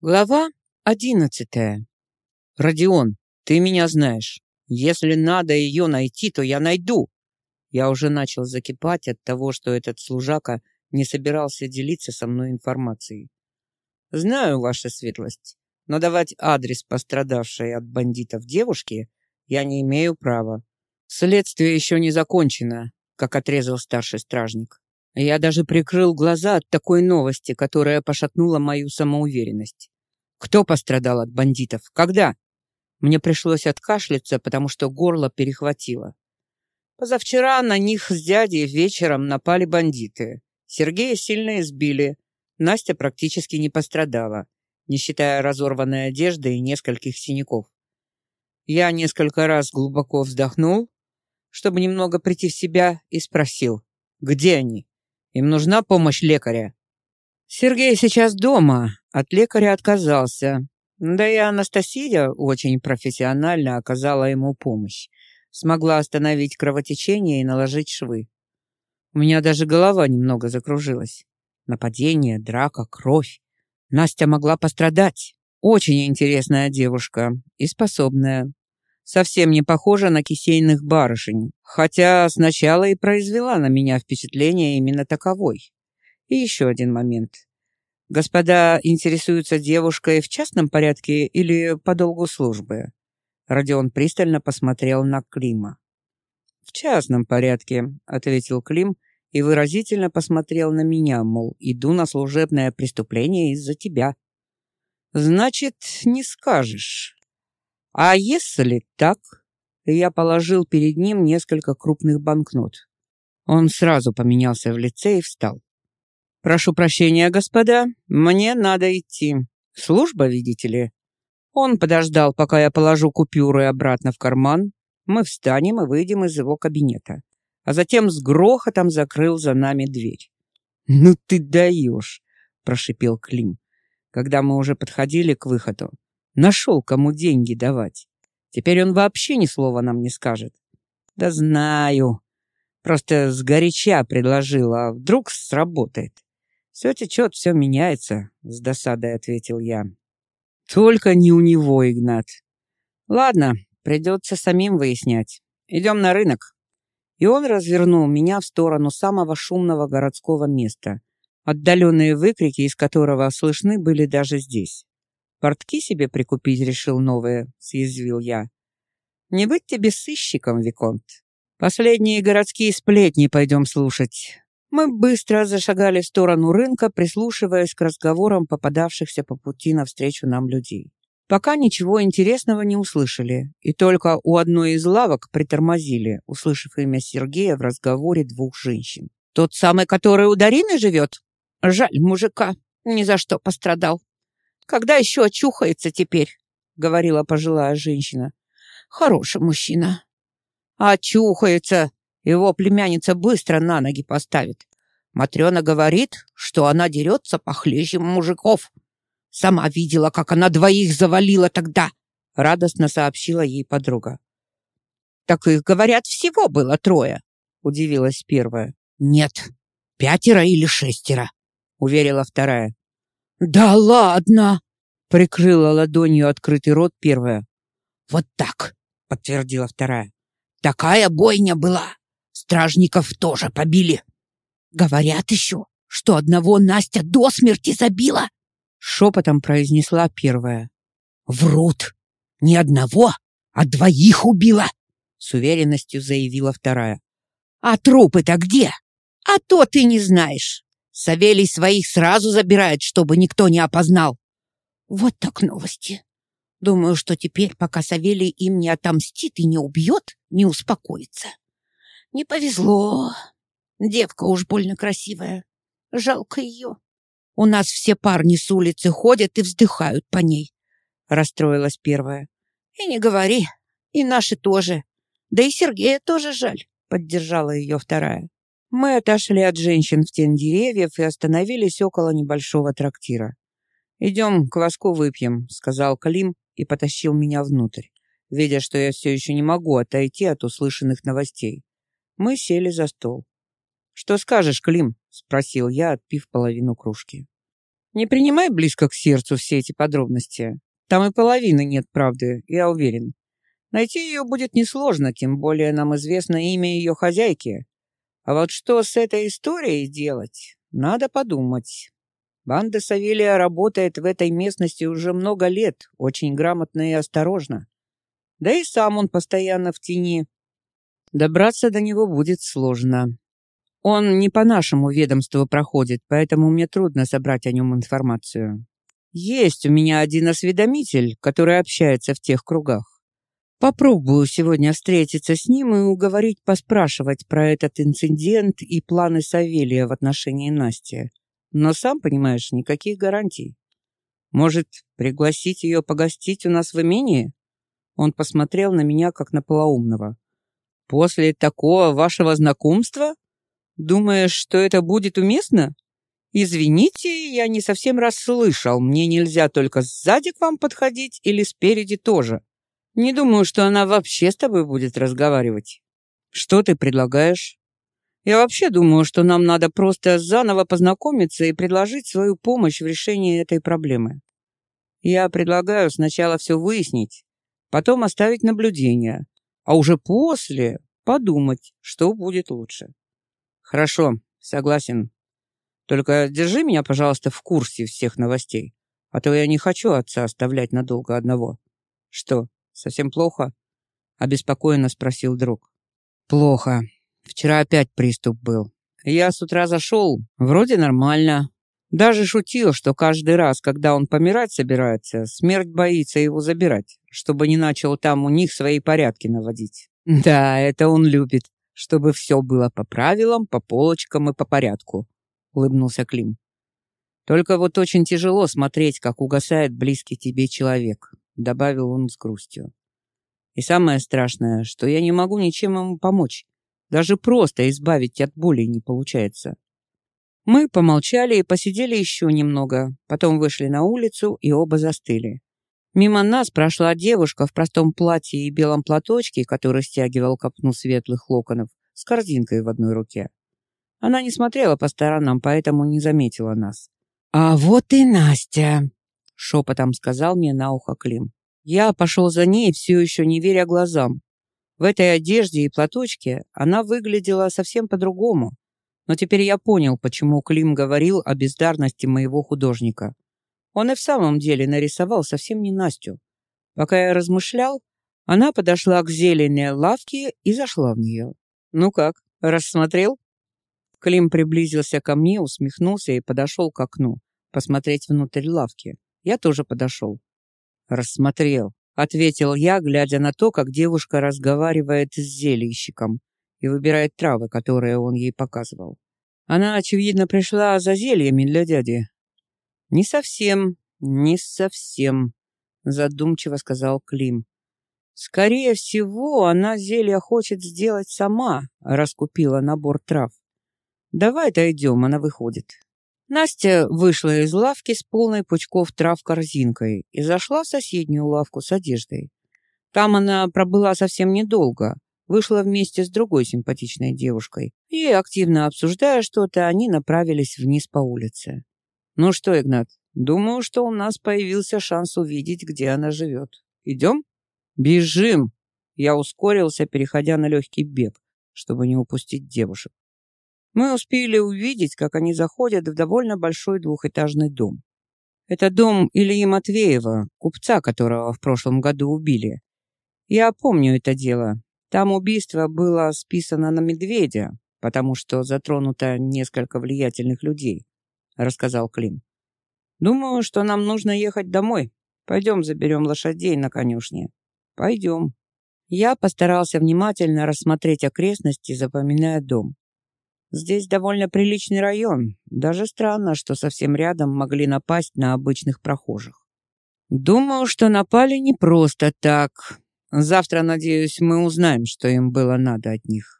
Глава одиннадцатая. «Родион, ты меня знаешь. Если надо ее найти, то я найду». Я уже начал закипать от того, что этот служака не собирался делиться со мной информацией. «Знаю, ваша светлость, но давать адрес пострадавшей от бандитов девушки я не имею права. Следствие еще не закончено», как отрезал старший стражник. Я даже прикрыл глаза от такой новости, которая пошатнула мою самоуверенность. Кто пострадал от бандитов? Когда? Мне пришлось откашляться, потому что горло перехватило. Позавчера на них с дядей вечером напали бандиты. Сергея сильно избили. Настя практически не пострадала, не считая разорванной одежды и нескольких синяков. Я несколько раз глубоко вздохнул, чтобы немного прийти в себя, и спросил, где они? Им нужна помощь лекаря. Сергей сейчас дома, от лекаря отказался. Да и Анастасия очень профессионально оказала ему помощь. Смогла остановить кровотечение и наложить швы. У меня даже голова немного закружилась. Нападение, драка, кровь. Настя могла пострадать. Очень интересная девушка и способная. Совсем не похожа на кисейных барышень, хотя сначала и произвела на меня впечатление именно таковой. И еще один момент. Господа интересуются девушкой в частном порядке или по долгу службы? Родион пристально посмотрел на Клима. «В частном порядке», — ответил Клим и выразительно посмотрел на меня, мол, иду на служебное преступление из-за тебя. «Значит, не скажешь. А если так?» Я положил перед ним несколько крупных банкнот. Он сразу поменялся в лице и встал. «Прошу прощения, господа, мне надо идти. Служба, видите ли?» Он подождал, пока я положу купюры обратно в карман. Мы встанем и выйдем из его кабинета. А затем с грохотом закрыл за нами дверь. «Ну ты даешь!» – прошипел Клим, когда мы уже подходили к выходу. Нашел, кому деньги давать. Теперь он вообще ни слова нам не скажет. Да знаю. Просто сгоряча предложил, а вдруг сработает. Все течет, все меняется, с досадой ответил я. Только не у него, Игнат. Ладно, придется самим выяснять. Идем на рынок. И он развернул меня в сторону самого шумного городского места, отдаленные выкрики из которого слышны были даже здесь. Портки себе прикупить решил новые, съязвил я. Не быть тебе сыщиком, Виконт. Последние городские сплетни пойдем слушать. Мы быстро зашагали в сторону рынка, прислушиваясь к разговорам попадавшихся по пути навстречу нам людей. Пока ничего интересного не услышали, и только у одной из лавок притормозили, услышав имя Сергея в разговоре двух женщин. «Тот самый, который у Дарины живет? Жаль мужика, ни за что пострадал. Когда еще очухается теперь?» — говорила пожилая женщина. «Хороший мужчина». «Очухается!» Его племянница быстро на ноги поставит. Матрена говорит, что она дерется похлеще мужиков. Сама видела, как она двоих завалила тогда, радостно сообщила ей подруга. Так их, говорят, всего было трое, удивилась первая. Нет, пятеро или шестеро, уверила вторая. Да ладно, прикрыла ладонью открытый рот первая. Вот так, подтвердила вторая. Такая бойня была. Стражников тоже побили. Говорят еще, что одного Настя до смерти забила. Шепотом произнесла первая. Врут. Не одного, а двоих убила. С уверенностью заявила вторая. А трупы-то где? А то ты не знаешь. Савелий своих сразу забирает, чтобы никто не опознал. Вот так новости. Думаю, что теперь, пока Савелий им не отомстит и не убьет, не успокоится. Не повезло. Девка уж больно красивая. Жалко ее. У нас все парни с улицы ходят и вздыхают по ней. Расстроилась первая. И не говори. И наши тоже. Да и Сергея тоже жаль. Поддержала ее вторая. Мы отошли от женщин в тень деревьев и остановились около небольшого трактира. «Идем, кваску выпьем», — сказал Клим и потащил меня внутрь, видя, что я все еще не могу отойти от услышанных новостей. Мы сели за стол. «Что скажешь, Клим?» — спросил я, отпив половину кружки. Не принимай близко к сердцу все эти подробности. Там и половины нет правды, я уверен. Найти ее будет несложно, тем более нам известно имя ее хозяйки. А вот что с этой историей делать, надо подумать. Банда Савелия работает в этой местности уже много лет, очень грамотно и осторожно. Да и сам он постоянно в тени. Добраться до него будет сложно. Он не по нашему ведомству проходит, поэтому мне трудно собрать о нем информацию. Есть у меня один осведомитель, который общается в тех кругах. Попробую сегодня встретиться с ним и уговорить поспрашивать про этот инцидент и планы Савелия в отношении Насти. Но сам понимаешь, никаких гарантий. Может, пригласить ее погостить у нас в имении? Он посмотрел на меня, как на полоумного. После такого вашего знакомства? Думаешь, что это будет уместно? Извините, я не совсем расслышал. Мне нельзя только сзади к вам подходить или спереди тоже. Не думаю, что она вообще с тобой будет разговаривать. Что ты предлагаешь? Я вообще думаю, что нам надо просто заново познакомиться и предложить свою помощь в решении этой проблемы. Я предлагаю сначала все выяснить, потом оставить наблюдение, а уже после подумать, что будет лучше. Хорошо, согласен. Только держи меня, пожалуйста, в курсе всех новостей, а то я не хочу отца оставлять надолго одного. Что, совсем плохо? Обеспокоенно спросил друг. Плохо. Вчера опять приступ был. Я с утра зашел, вроде нормально. Даже шутил, что каждый раз, когда он помирать собирается, смерть боится его забирать, чтобы не начал там у них свои порядки наводить. Да, это он любит чтобы все было по правилам, по полочкам и по порядку», — улыбнулся Клим. «Только вот очень тяжело смотреть, как угасает близкий тебе человек», — добавил он с грустью. «И самое страшное, что я не могу ничем ему помочь. Даже просто избавить от боли не получается». Мы помолчали и посидели еще немного, потом вышли на улицу и оба застыли. Мимо нас прошла девушка в простом платье и белом платочке, который стягивал копну светлых локонов, с корзинкой в одной руке. Она не смотрела по сторонам, поэтому не заметила нас. «А вот и Настя!» — шепотом сказал мне на ухо Клим. Я пошел за ней, все еще не веря глазам. В этой одежде и платочке она выглядела совсем по-другому. Но теперь я понял, почему Клим говорил о бездарности моего художника. Он и в самом деле нарисовал совсем не Настю. Пока я размышлял, она подошла к зеленой лавке и зашла в нее. «Ну как, рассмотрел?» Клим приблизился ко мне, усмехнулся и подошел к окну, посмотреть внутрь лавки. Я тоже подошел. «Рассмотрел», — ответил я, глядя на то, как девушка разговаривает с зельщиком и выбирает травы, которые он ей показывал. Она, очевидно, пришла за зельями для дяди, «Не совсем, не совсем», — задумчиво сказал Клим. «Скорее всего, она зелье хочет сделать сама, раскупила набор трав. Давай дойдем, она выходит». Настя вышла из лавки с полной пучков трав корзинкой и зашла в соседнюю лавку с одеждой. Там она пробыла совсем недолго, вышла вместе с другой симпатичной девушкой, и, активно обсуждая что-то, они направились вниз по улице. «Ну что, Игнат, думаю, что у нас появился шанс увидеть, где она живет. Идем?» «Бежим!» Я ускорился, переходя на легкий бег, чтобы не упустить девушек. Мы успели увидеть, как они заходят в довольно большой двухэтажный дом. Это дом Ильи Матвеева, купца, которого в прошлом году убили. Я помню это дело. Там убийство было списано на медведя, потому что затронуто несколько влиятельных людей рассказал Клим. «Думаю, что нам нужно ехать домой. Пойдем заберем лошадей на конюшне». «Пойдем». Я постарался внимательно рассмотреть окрестности, запоминая дом. Здесь довольно приличный район. Даже странно, что совсем рядом могли напасть на обычных прохожих. Думаю, что напали не просто так. Завтра, надеюсь, мы узнаем, что им было надо от них.